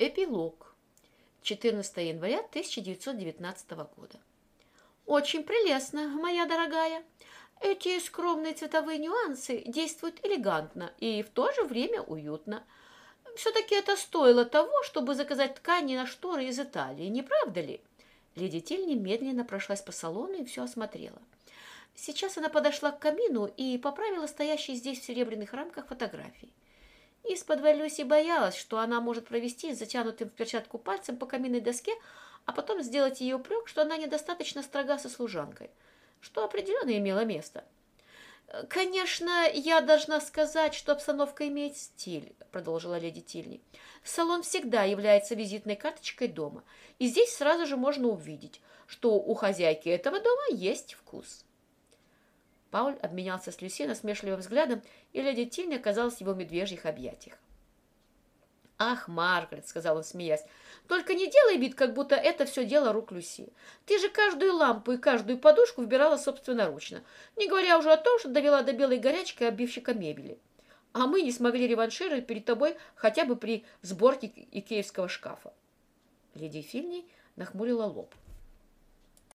Эпилог. 14 января 1919 года. Очень прелестно, моя дорогая. Эти скромные цветовые нюансы действуют элегантно и в то же время уютно. Все-таки это стоило того, чтобы заказать ткани на шторы из Италии, не правда ли? Леди Тиль медленно прошлась по салону и все осмотрела. Сейчас она подошла к камину и поправила стоящие здесь в серебряных рамках фотографии. Из-под Люси боялась, что она может провести затянутым в перчатку пальцем по каминной доске, а потом сделать ее упрек, что она недостаточно строга со служанкой, что определенно имело место. «Конечно, я должна сказать, что обстановка имеет стиль», — продолжила леди Тильни. «Салон всегда является визитной карточкой дома, и здесь сразу же можно увидеть, что у хозяйки этого дома есть вкус». Пауль обменялся с Люси насмешливым взглядом, и леди Тильни оказалась в его медвежьих объятиях. «Ах, Маргарет», — сказал он, смеясь, — «только не делай вид, как будто это все дело рук Люси. Ты же каждую лампу и каждую подушку выбирала собственноручно, не говоря уже о том, что довела до белой горячки обивщика мебели. А мы не смогли реваншировать перед тобой хотя бы при сборке икеевского шкафа». Леди Фильни нахмурила лоб.